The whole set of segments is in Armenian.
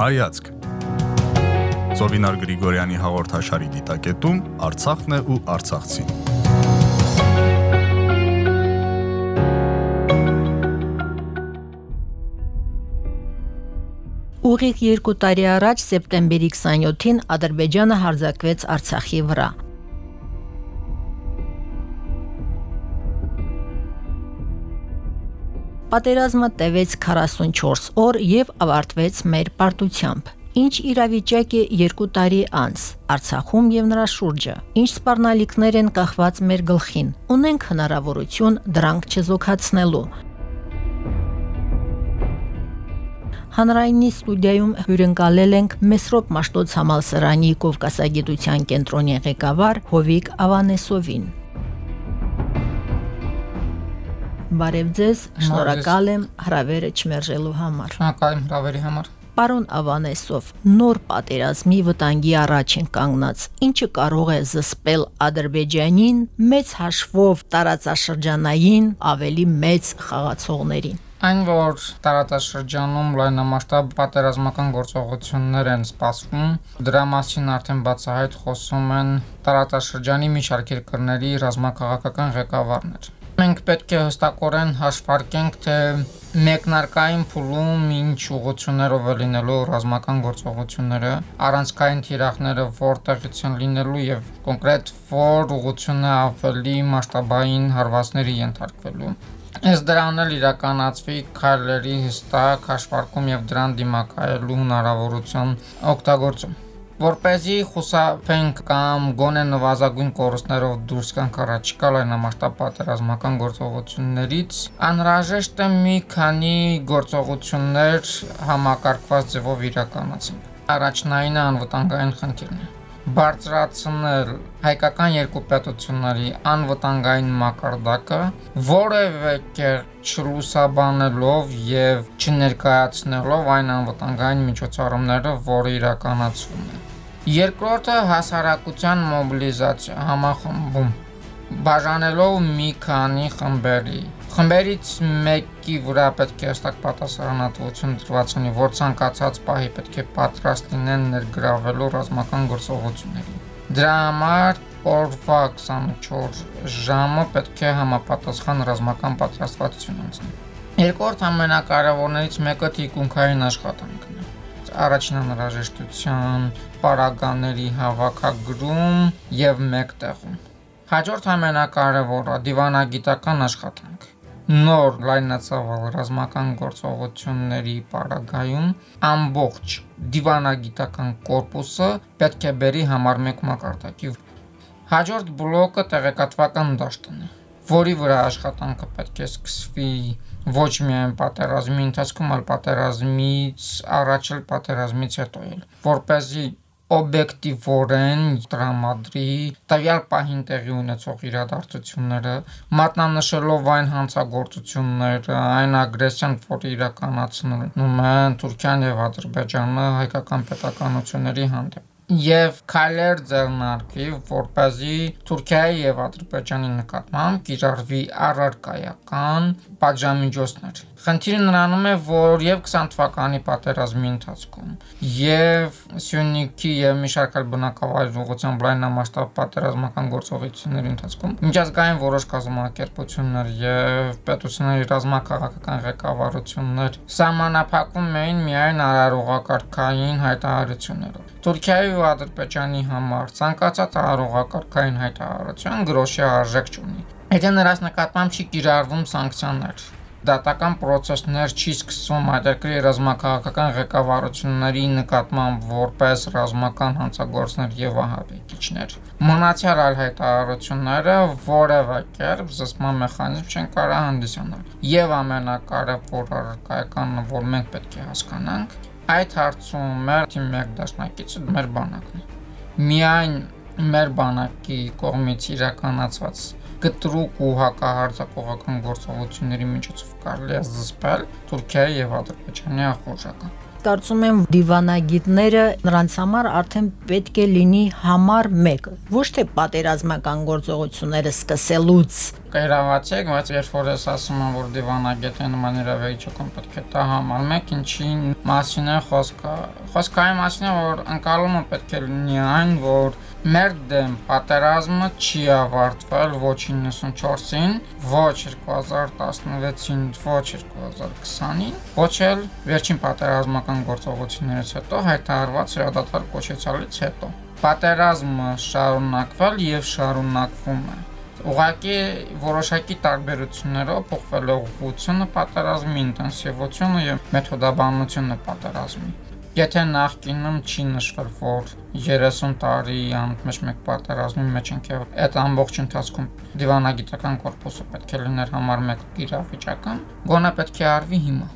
Հայացք Զովինար Գրիգորյանի հաղորդաշարի դիտակետում Արցախն է ու Արցախցին։ Ուղիղ երկու տարի առաջ սեպտեմբերի 27-ին Ադրբեջանը հարձակվեց Արցախի վրա։ Պատերազմը տևեց 44 օր եւ ավարտվեց մեր պարտությամբ։ Ինչ իրավիճակ է երկու տարի անց Արցախում եւ նրա շուրջը։ Ինչ սպառնալիքներ են կախված մեր գլխին։ Ունենք հնարավորություն դրանք չզոքացնելու։ Հանրայինի ստուդիայում հյուրընկալել ենք Մեսրոպ Մաշտոց համալսարանի Կովկասագիտության կենտրոնի ղեկավար Հովիկ Ավանեսովին։ Բարև ձեզ, շնորհակալ եմ հրավերը չմերժելու համար։ Շնորհակալ եմ հրավերի համար։ Պարոն Ավանեսով, նոր պատերազմի վտանգի առաջ են կանգնած, ինչը կարող է զսպել Ադրբեջանին մեծ հաշվով տարածաշրջանային ավելի մեծ խաղացողներին։ Այն որ տարածաշրջանում լայնամասշտաբ պատերազմական գործողություններ են սպասվում, դրա մասին արդեն բացահայտ խոսում են տարածաշրջանի միջարգ երկրների ռազմաքաղաքական ղեկավարներ մենք պետք է հստակորեն հաշվարկենք, թե մեկնարկային փուլում ինչ ուղություններով է լինելու ռազմական գործողությունները, առանցքային թիրախները որտեղից են լինելու եւ կոնկրետ որ ուղությունը ավելի մասշտաբային հարվածների ենթարկվելու։ Այս դրան էլ իրականացվի քայլերի հստակ հաշվարկում եւ դրան դիմակայելու հնարավորություն օգտագործում որ เป զի խուսափենք կամ գոնե նվազագույն կորուստներով դուրս գանք առաջիկա լայնամասշտաբ պատերազմական գործողություններից, անհրաժեշտ է մի քանի գործողություններ համակարգված ձևով իրականացնել։ Առաջնայինը անվտանգային խնդիրն է. բարձրացնել հայկական երկու պետությունների անվտանգային մակարդակը որևէ կեր չլուսաբանելով եւ չներկայացնելով այն անվտանգային միջոցառումները, որը իրականացվում է։ Երկրորդը հասարակության մոբիլիզացիա համախմբում բաժանելով մի քանի խմբերի խմբերից մեկի վրա պետք է հստակ պատասխանատվություն դրված լինի, որ ցանկացած պահի պետք է պատրաստ լինեն ներգրավելու ռազմական գործողություններին։ Դրա համար օրվա 24 ժամը պետք է համապատասխան ռազմական պատրաստվածություն անցնի։ Երկրորդ ամենակարևորներից մեկը թիկունքային աշխատանքն է առաջին անհրաժեշտության պարագաների հավաքագրում եւ մեկտեղում։ Հաջորդ ամենակարևորը դիվանագիտական աշխատանք նոր լայնածավալ ռազմական գործողությունների պարագայում ամբողջ դիվանագիտական կորպուսը պետք է բերի համար մեկ մակարդակի։ Հաջորդ բլոկը տեղեկատվական դաշտն է, որի վրա աշխատանքը պետք է սկսվի ոչ միայն պատերազմի ընթացքում, այլ պատերազմից առաջ պատերազմից հետո էլ, որ เป զի օբյեկտիվորեն տրամադրի տվյալ պահին տեղի ունեցող իրադարձությունները, մատնանշելով այն հանցագործությունները, այն ագրեսիան, որը իրականացնում են Թուրքիան եւ Ադրբեջանը հայկական պետականությունների հանդեպ եւ քայլեր ձեռնարկի, որպեսզի Թուրքիայի եւ Ադրբեջանի նկատմամբ կիրառվի առարկայական պատժամիջոցներ։ Խնդիրը նրանում է, որ եւ 20 թվականի պատերազմի ընթացքում եւ Սյունիքի եւ մի շարք այլ բնակավայր ուղղությամբ լայնամասշտաբ պատերազմական գործողությունների ընթացքում միջազգային որոշ կազմակերպություններ եւ պետությունների ռազմաքաղաքական ղեկավարություններ սահմանափակվում էին միայն արարողակարգային հայտարարություններով։ Թուրքիայի ու Ադրբեջանի համար ցանկացած արարողակարգային հայտարարություն գրոշի արժեք չունի։ Եթե նրանց նկատմամբ չի կիրառվում սանկցիաներ, դատական process-ներ չի սկսվում երկրի ռազմաքաղաքական ղեկավարությունների նկատմամբ որպես ռազմական հանցագործներ եւ ահաբեկիչներ։ Մնացյալ այլ հայտարարությունները որևէ կերպ զսպման մեխանիզմ չեն կարող հանդիսանալ։ Եվ ամենակարևորը կայականը, որ մենք պետք է հասկանանք, այդ հարցում մեր թիմ մեկ դաշնակիցը մեր բանակն է։ Միայն մեր բանակի կողմից իրականացված կտրուկ ու հակահարձակողական գործողությունների միջոցով կարելի է զսպել Թուրքիայի եւ Ադրբեջանի ախորժակը կարծում եմ դիվանագիտները նրանց համար արդեն պետք է լինի համար 1 ոչ թե պատերազմական գործողությունները սկսելուց կերավացեք, բայց երբ որ ես ասում եմ, որ դիվանագետը նման իրավիճակում պետք է դա համարում եք, ինչի մասին է խոսքը։ Խոսքը այն մասին է, որ անցալումը պետք է լինի այն, որ մեր դեմ պատերազմը չի ավարտվել ոչ 94-ին, ոչ 2016-ին, ոչ 2020-ին, ոչ էլ վերջին պատերազմական գործողություններից հետո հայտարարված հրադադար կոչեցալից հետո։ Պատերազմը շարունակվել եւ շարունակվում է Ուղղակի որոշակի տարբերություններով փոխվել է ուղղությունը պատերազմի ինտենսիվությունը եւ մեթոդաբանությունը պատերազմի։ Եթե նախկինում չի նշվել, որ 30 տարի անմեջ մեկ պատերազմի մեջ ենք եւ այդ ամբողջ ընթացքում դիվանագիտական կորպուսը պետք է լիներ համար մեկ իրավիճական, գոնե պետք է արվի հիմա։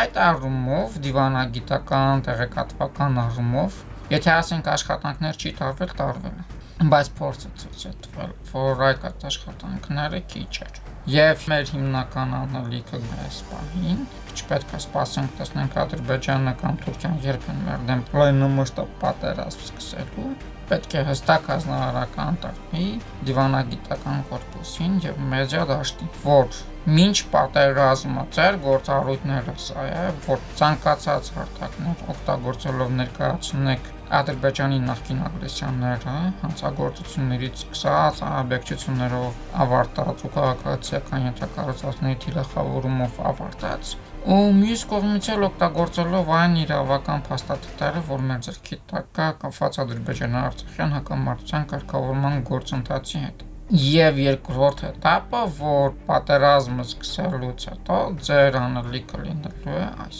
Այդ առումով դիվանագիտական, տեղեկատվական առումով, եթե ասենք աշխատանքներ չի տարվել, տարվել է բայց փորձը ցույց է տվել, որ այդ աշխատանքները քիչ էր։ Եվ մեր հիմնական անալիքը այս պահին չպետք է սպասենք տեսնենք Ադրբեջանը կամ Թուրքիան երբ են մեր դեմ լայնամասշտաբ պատերազմ սկսելու պետք է հստակ հանրահարական տրվի դիվանագիտական կորպուսին եւ մեդիա դաշտին, որ Մինչ պատերազմը ծեր գործառույթները սա է, որ ցանկացած հարթակներ օգտագործելով ներկայացնեք Ադրբեջանի նախկին ագրեսիաները, հանցագործություններից սկսած աբեկչություններով ավարտած ու քաղաքացիական ենթակառուցվածքների թիրախավորումով ավարտած, ու մյուս կողմից էլ օգտագործելով այն իրավական փաստաթղթերը, որ մեր ձեռքի տակ կապված ադրբեջանա-արցախյան հակամարտության կարգավորման գործընթացի հետ։ Եվ երկրորդ этаպը, որ պատերազմը սկսելուց հետո ձեր անելիքը լինելու է այս։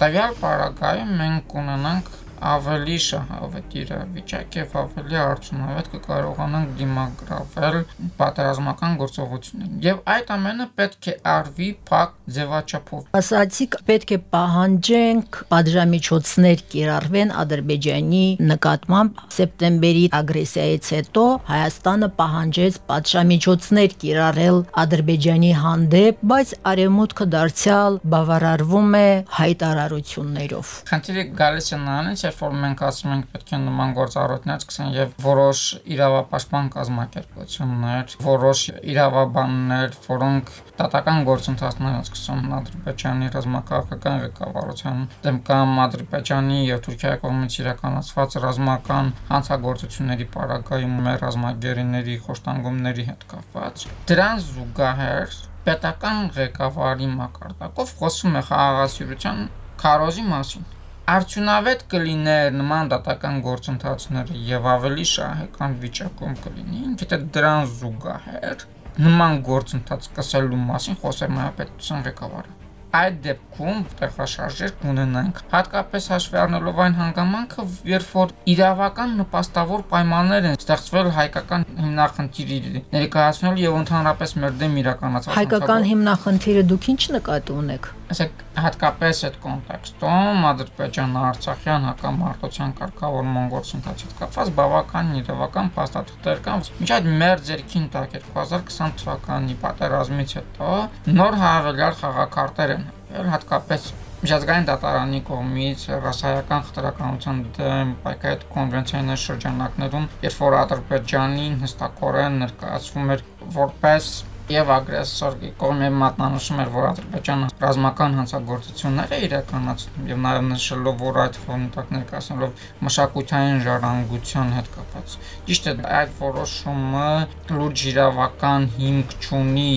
Տվյալ պարագայում մենք ունենանք ավելի շահավետ իրավիճակ եւ ավելի արդյունավետ կկարողանանք դիմագրավել պատերազմական գործողություններին։ Եվ այդ ամենը պետք է արվի փակ ձևաչափով։ Ասացիք պետք է պահանջենք պատժամիջոցներ կիրառվեն Ադրբեջանի նկատմամբ սեպտեմբերի ագրեսիայից հետո Հայաստանը պահանջեց պատժամիջոցներ կիրառել Ադրբեջանի հանդեպ, բայց արևմուտքը դարձյալ բավարարվում է հայտարարություններով։ Խնդիրը գալիս է նրանից, երբ որ մենք ասում ենք պետք է նման գործառույթներ սկսեն եւ որոշ իրավապաշտպան կազմակերպություններ, որոշ իրավաբաններ, որոնք տատական գործընթացներ են սկսում Ադրբեջանի ռազմաքաղաքական ղեկավարության դեմ կամ Ադրբեջանի եւ Թուրքիայի կողմից իրականացված ռազմական հանցագործությունների պարագայում մեր ռազմագերիների խոշտանգումների հետ կապված դրան զուգահեռ պետական ղեկավարի մակարդակով խոսում է խաղաղասիրության քարոզի մասին արդյունավետ կլիներ նման դատական գործընթացները եւ ավելի շահեկան վիճակում կլինի, եթե դրան զուգահեռ նման գործընթաց սկսելու մասին խոսեր մայապետության ղեկավարը այդ դեպքում տեղաշարժեր կունենանք հատկապես հաշվի առնելով այն հանգամանքը երբ որ իրավական նպաստավոր պայմաններ են ստեղծվել հայկական հիմնախնդիրի ներկայացնել եւ ընդհանրապես մեր դեմ իրականացած հայկական հիմնախնդիրը դուք ինչ նկատի ունեք ասեք հատկապես այդ կոնտեքստում Ադրբեջան-Արցախյան հակամարտության կարգավորման գործընթացի հետ կապված բավական իրավական փաստաթղթեր կան։ Մինչ այդ մեր ձերքին տակ 2020 թվականի պատերազմից հետո նոր հավելյալ խաղակարտեր են ել հատկապես միջազգային դատարանի կողմից ռասայական խտրականության դեմ պայքարի կոնվենցիաների շրջանակներում, երբ որ Ադրբեջանին հստակորեն ներկայացվում էր որպես եւ ագրեսոր կողմի մատնանշում էր, որ Ադրբեջանը ռազմական հանցագործություններ է իրականացնում եւ նաեւ նշելով, որ այդ ֆոնտակ ներկայացնելով մշակութային ժառանգության հետ կապված։ Ճիշտ է, այդ որոշումը լուրջ իրավական հիմք չունի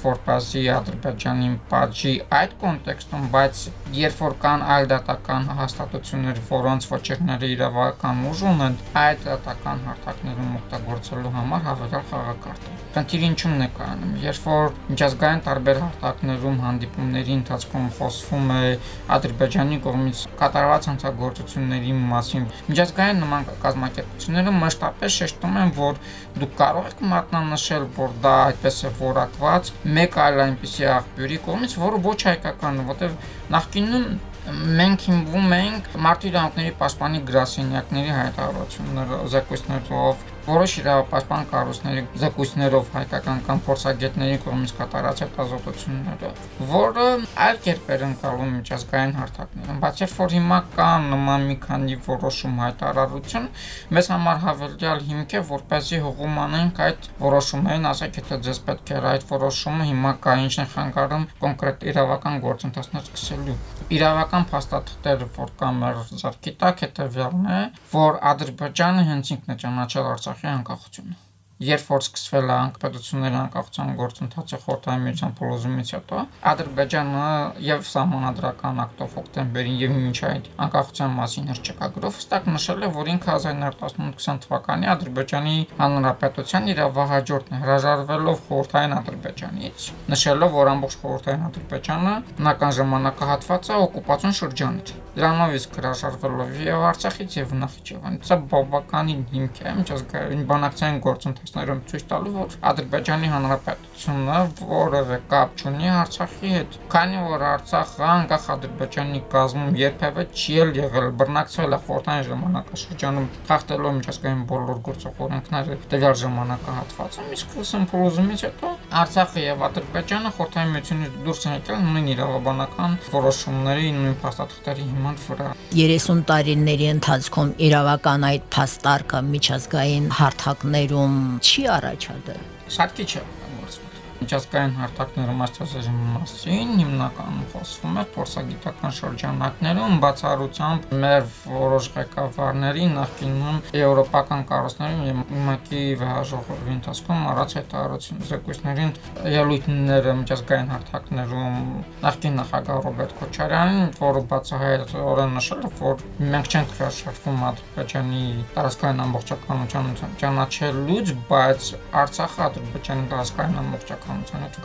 որպեսզի Ադրբեջանին պատժի այդ կոնտեքստում, բայց երբ որ կան այլ դատական հաստատություններ, որոնց ոչերները իրավական ուժ ունեն, այդ դատական հարթակներում օգտագործելու համար հավելյալ խաղակարդ է։ Խնդիրը ինչու՞մն է կայանում։ Երբ որ միջազգային տարբեր հարթակներում հանդիպումների ընթացքում խոսվում է Ադրբեջանի կողմից կատարված հանցագործությունների մասին, միջազգային նման կազմակերպությունները մշտապես շեշտում են, որ դուք կարող եք մատնանշել, որ դա այդպես է որակված մեկ այլ այնպիսի աղբյուրի կողմից, որը ոչ հայկականն է, որտեղ նախկինում մենք հիմնվում ենք մարդու իրավունքների պաշտպանի գրասենյակների հայտարարությունները, զեկույցներով, որոշ իրավապաշտպան կառույցների զեկույցներով հայկական կամ փորձագետների կողմից կատարած հետազոտությունները, որը այլ կերպեր ընկալում միջազգային հարթակներում, բայց երբ որ հիմա կա նման մի քանի որոշում հայտարարություն, մեզ համար հավելյալ հիմք է, որպեսզի հողում անենք այդ որոշումներին, ասեք, եթե ձեզ պետք է այդ որոշումը հիմա կա ինչն է խանգարում կոնկրետ իրավական գործընթացներ սկսելու։ Իրավական փաստաթղթերը, որ կա մեր ձեռքի տակ, հետեւյալն է, որ Ադրբեջանը հենց ինքն է ճանաչել Արցախի անկախությունը երբ որ սկսվել է անկախությունների անկախության գործընթացը խորհրդային միության փլուզումից հետո Ադրբեջանը եւ սահմանադրական ակտով հոկտեմբերին եւ մինչ այդ անկախության մասին հրճակագրով հստակ նշել է, որ ինքը 1918-20 թվականի Ադրբեջանի հանրապետության իրավահաջորդն է հրաժարվելով խորհրդային Ադրբեջանից, նշելով, որ ամբողջ խորհրդային Ադրբեջանը նական ժամանակահատվածը օկուպացիոն շրջան էր։ Դրանով իսկ հրաժարվելով եւ Արցախից եւ Նախիջևանից, սա բավականին հիմք է միջազգային բանակցային գործընթաց գործընթացներում ցույց տալու, որ Ադրբեջանի Հանրապետությունը որևէ կապ չունի Արցախի հետ, քանի որ Արցախը անկախ Ադրբեջանի կազմում երբևէ չի եղել բռնակցվել է խորհրդային ժամանակաշրջանում խախտելով միջազգային բոլոր գործող օրենքները տվյալ ժամանակահատվածում, իսկ սմփոզումից հետո Արցախը եւ Ադրբեջանը խորհրդային միությունից դուրս են եկել նույն իրավաբանական որոշումների նույն փաստաթղթերի հիման վրա 30 տարիների ընթացքում իրավական այդ փաստարկը միջազգային հարթակներում չի առաջադրել։ Շատ քիչ է միջազգային հարթակներում աստվածաշնչի մասին հիմնականում խոսվում է փորձագիտական շրջանակներում բացառությամբ մեր որոշ ղեկավարների նախկինում եվրոպական կառույցների եւ ՄԱԿ-ի վեհաժողովի ընթացքում առած հայտարարություն զեկույցներին ելույթները միջազգային հարթակներում նախկին նախագահ Ռոբերտ Քոչարյանին, որը բացահայտորեն նշել որ մենք չենք հրաշարվում Ադրբեջանի տարածքային ամբողջականության ճանաչելուց, բայց Արցախը Ադրբեջանի տարածքային ամբողջականության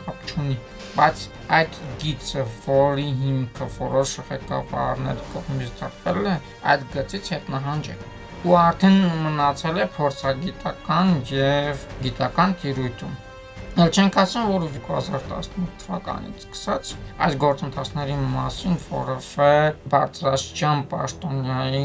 կապ չունի բայց այդ գիծը, որի հիմքը որոշ ղեկավարներ կողմից դրվել է, այդ գծից հետ նահանջ է ու արդեն մնացել է փորձագիտական եւ գիտական տիրույթում Էլ չենք ասում, որ 2018 թվականից սկսած այս գործընթացների մասին որևէ բարձրաստիճան պաշտոնյայի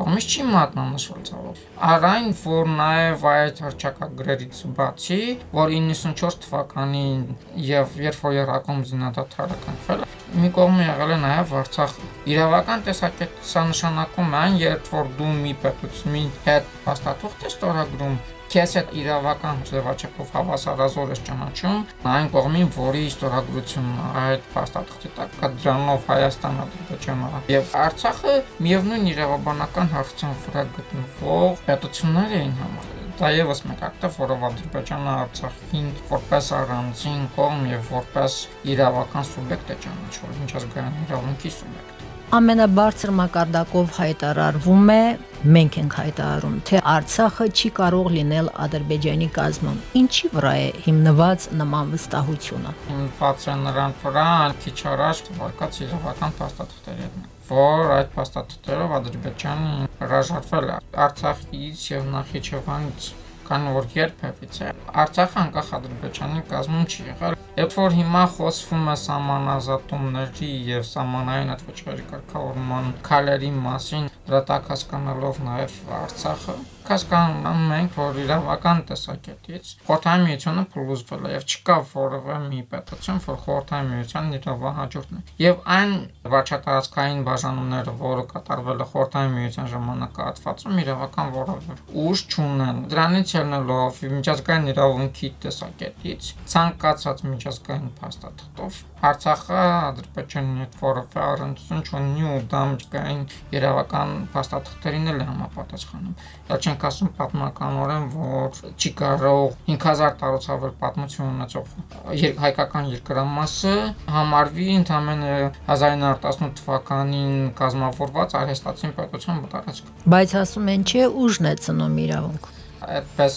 կողմից չի մատնանշվել ցավոք։ Արայն, որ նաև այդ հրճակագրերից բացի, որ 94 թվականին եւ երբ որ Երակոմ զինադատարը կնքվել մի կողմ եղել է նաև Արցախ իրավական տեսակետից սա նշանակում է այն երբ որ դու մի պետությունի հետ հաստատող ես ստորագրում քեզ հետ իրավական ձևաչափով հավասարազոր ես ճանաչում այն կողմին, որի ստորագրությունն այդ փաստաթղթի տակ կա դրանով Հայաստանը, Ադրբեջանը եւ Արցախը միևնույն իրավաբանական հարցության վրա գտնվող պետություններ էին համարել դա եւս մեկ ակտ է, որով Ադրբեջանը Արցախին որպես առանձին կողմ եւ որպես իրավական սուբյեկտ է ճանաչվել միջազգային իրավունքի սուբյեկտ ամենաբարձր մակարդակով հայտարարվում է մենք ենք հայտարարում թե Արցախը չի կարող լինել Ադրբեջանի կազմում ինչի վրա է հիմնված նման վստահությունը հիմնված է նրան վրա քիչ առաջ վարկած իրավական փաստաթղթերի որ այդ փաստաթղթերով Ադրբեջանը հրաժարվել է Արցախից եւ Նախիջևանից քան որ երբևիցե Արցախը անկախ Ադրբեջանի կազմում չի եղել։ Երբ որ հիմա խոսվում է սահմանազատումների եւ սահմանային atվճարի կարգավորման քալերի մասին, դրա տակ հասկանալով նաեւ Արցախը, հասկանում ենք, որ իրավական տեսակետից խորհրդային միությունը փլուզվել է եւ չկա որևէ մի պետություն, որ խորհրդային միության իրավահաջորդն է։ Եվ այն վարչատարածքային բաժանումները, որը կատարվել է խորհրդային միության ժամանակահատվածում, իրավական որևէ ուժ չունեն։ Դրանից ելնելով միջազգային իրավունքի տեսակետից ցանկացած միջազգային փաստաթղթով Արցախը Ադրբեջանի հետ որևէ առնչություն չունի ու դա միջազգային իրավական փաստաթղթերին էլ է համապատասխանում։ Դա չենք ասում պատմականորեն, որ չի կարող 5000 տարուց ավել պատմություն ունեցող հայկական երկրամասը համարվի ընդամենը 1918 թվականին կազմավորված արհեստացին պետության տարածք։ Բայց ասում են, չէ, ուժն է ծնում իրավունք այդպես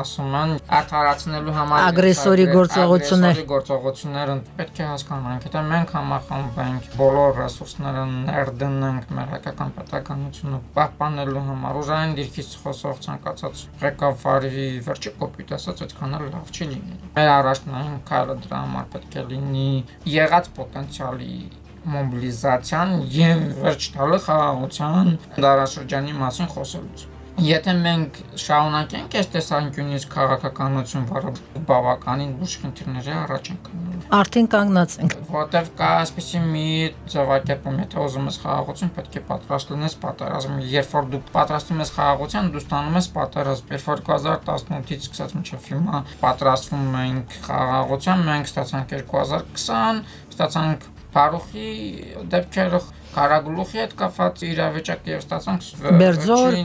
ասում են արդարացնելու համար ագրեսորի գործողություններ գործողությունները պետք է հասկանանք եթե մենք համախմբենք բոլոր ռեսուրսները ներդնենք մեր հայկական պետականությունը պահպանելու համար ուժային դիրքից խոսող ցանկացած ղեկավարի վերջի կոպիտ ասած այդքան էլ լավ չի լինի մեր առաջնային քայլը դրա համար պետք է լինի եղած պոտենցիալի մոբիլիզացիան եւ վերջ տալը խաղաղության դարաշրջանի մասին խոսելուց Եթե մենք շարունակենք այս տեսանկյունից քաղաքականություն վարել, բավականին լուրջ խնդիրների առաջ ենք գտնվում։ Արդեն կանգնած ենք։ Որտեվ կա այսպեսի մի ձևակերպում, եթե ուզում ես խաղաղություն, պետք է պատրաստ լինես պատերազմ։ Երբ որ դու պատրաստվում ես խաղաղության, դու ստանում ես պատերազմ։ Երբ որ 2018-ից սկսած մինչև հիմա պատրաստվում ենք խաղաղության, մենք ստացանք 2020, ստացանք Փարուխի դեպքերը Կարագլուխի հետ կապված իրավիճակը եւ ստացանք Բերձոր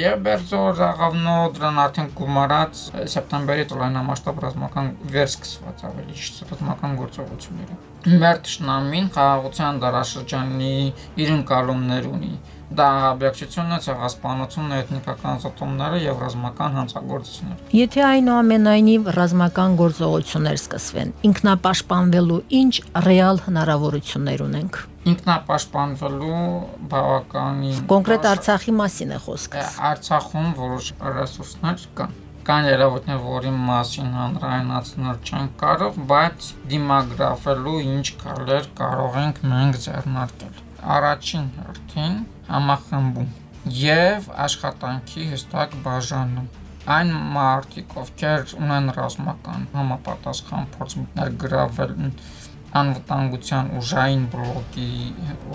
եւ Բերձոր Աղավնո դրան արդեն գումարած սեպտեմբերի լայնամասշտաբ ռազմական վերսկսված ավելի ճիշտ ռազմական գործողությունները։ Մեր ճշնամին խաղաղության դարաշրջանի իր ընկալումներ ունի դա բնակչությունն է, ցեղասպանությունը, էթնիկական զոհումները եւ ռազմական հանցագործությունները։ Եթե այնուամենայնիվ ռազմական գործողություններ սկսվեն, ինքնապաշտպանվելու ինչ ռեալ հնարավորություններ ունենք ինքնապաշտպանվելու բավականին կոնկրետ Արցախի մասին է խոսքը։ Արցախում որոշ ռեսուրսներ կան կան երևույթներ, որի մասին հանրայնացնել չեն կարող, բայց դիմագրաֆելու ինչ կալեր կարող ենք մենք ձեռնարկել։ Առաջին հերթին համախմբում եւ աշխատանքի հստակ բաժանում այն մարդիկ, ովքեր ունեն ռազմական համապատասխան փորձ ներգրավել անվտանգության ուժային բլոկի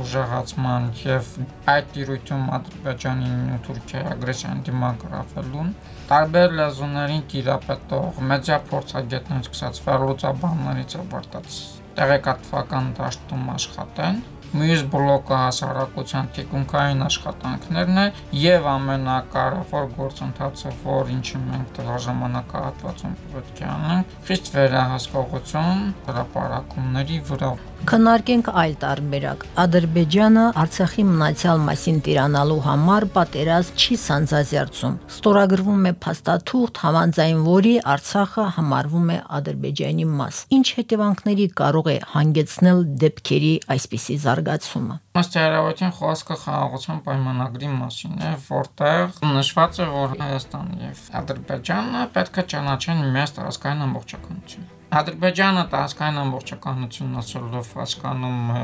ուժեղացման եւ այդ տիրույթում Ադրբեջանին ու Թուրքիայի ագրեսիան դիմագրավելուն տարբեր լեզուներին տիրապետող մեդիա փորձագետներից սկսած վերլուծաբաններից ավարտած տեղեկատվական դաշտում աշխատեն մյուս բլոկը հասարակության թիկունքային աշխատանքներն է եւ ամենակարևոր գործընթացը, որ ինչը մենք դրա ժամանակահատվածում պետք է անենք, խիստ վերահսկողություն հրապարակումների վրա Քննարկենք այլ տարբերակ։ Ադրբեջանը Արցախի մնացյալ մասին տիրանալու համար պատերազմ չի սանձազերծում։ Ստորագրվում է փաստաթուղթ, համանձայն որի Արցախը համարվում է Ադրբեջանի մաս։ Ինչ հետևանքների կարող է հանգեցնել դեպքերի այսպիսի զարգացումը։ Ըստ երևույթին խոսքը խաղաղության պայմանագրի մասին է, որտեղ նշված է, որ Հայաստանը եւ Ադրբեջանը պետք է ճանաչեն մեծ տարածքային ամբողջականություն։ Ադրբեջանը տարածքային ամբողջականությունն ասելով հասկանում է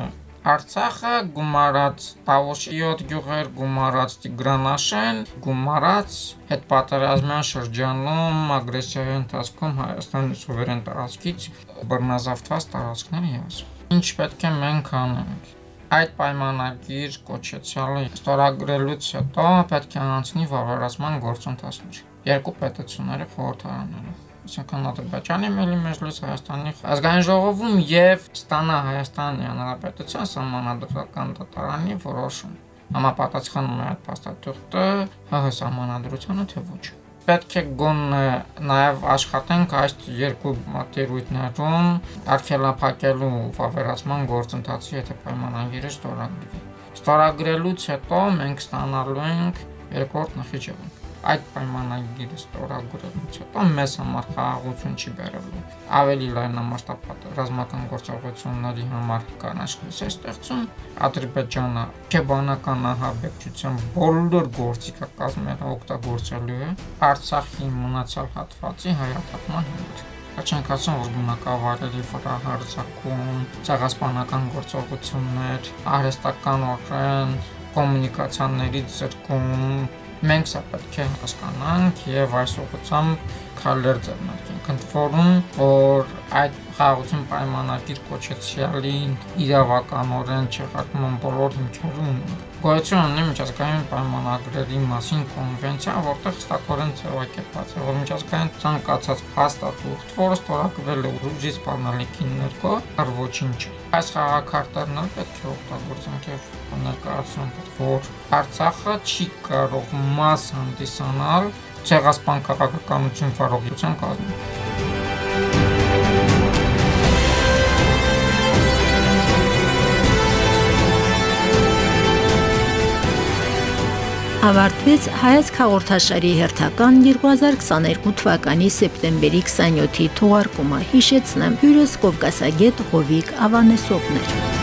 Արցախը գումարած Տավոշիոտ գյուղեր, գումարած Տիգրանաշեն, գումարած հետ պատերազմյան շրջանում ագրեսիայի ընթացքում Հայաստանի սուվերեն տարածքից բռնազավթված տարածքներ եւս։ Ինչ պետք է մենք անենք։ Այդ պայմանագիր կոչեցյալը ստորագրելուց հետո պետք է անցնի վավերացման գործընթացներ։ Երկու պետությունները խորհրդարանները Սակայն Ադրբեջանի Միլի Մեջլիս Հայաստանի ազգային ժողովում եւ ստանա Հայաստանի Հանրապետության սահմանադրական դատարանի որոշում։ Համապատասխանում է այդ փաստաթուղթը ՀՀ սահմանադրությանը թե ոչ պետք է գոնե նաև աշխատենք այս երկու մատերույթներում արգելափակելու վավերացման գործընթացի եթե պայմանագիրը ստորագրվի։ Ստորագրելուց հետո մենք ստանալու ենք երկրորդ նախիջևը այդ պայմանագիրը ստորագրելուց հետո մեզ համար խաղաղություն չի բերելու։ Ավելի լայնամասշտաբ ռազմական գործողությունների համար կանաչլուս է ստեղծում Ադրբեջանը քեբանական ահաբեկչության բոլոր գործիքակազմերը օգտագործելու է Արցախի մնացյալ հատվածի հայաթափման համար ասում, որ բնակավայրերի վրա հարձակում, ցեղասպանական գործողություններ, արհեստական օրեն, կոմունիկացիաների ձեռքում, Մենք սա պետք է հասկանանք եւ այս ուղղությամբ քայլեր ձեռնարկենք։ Ընդ որում, որ այդ խաղաղություն պայմանագիր կոչեցյալին իրավականորեն չեղարկման բոլոր հիմքերը ունի։ Գոյություն ունի միջազգային պայմանագրերի մասին կոնվենցիա, որտեղ հստակորեն ձևակերպված է, որ միջազգային ցանկացած փաստաթուղթ, որը ստորագրվել է ուժի սպառնալիքի ներքո, առ ոչինչ։ Այս խաղակարտերն էլ պետք է օգտագործենք եւ ներկայացնենք, որ Արցախը չի կարող մաս հանդիսանալ ցեղասպան քաղաքականություն վարողության կազմում։ ավարտվեց հայացք հաղորդաշարի հերթական 2022 թվականի սեպտեմբերի 27-ի թողարկումը։ Հիշեցնեմ, հյուրս Կովկասագետ Հովիկ Ավանեսովն էր։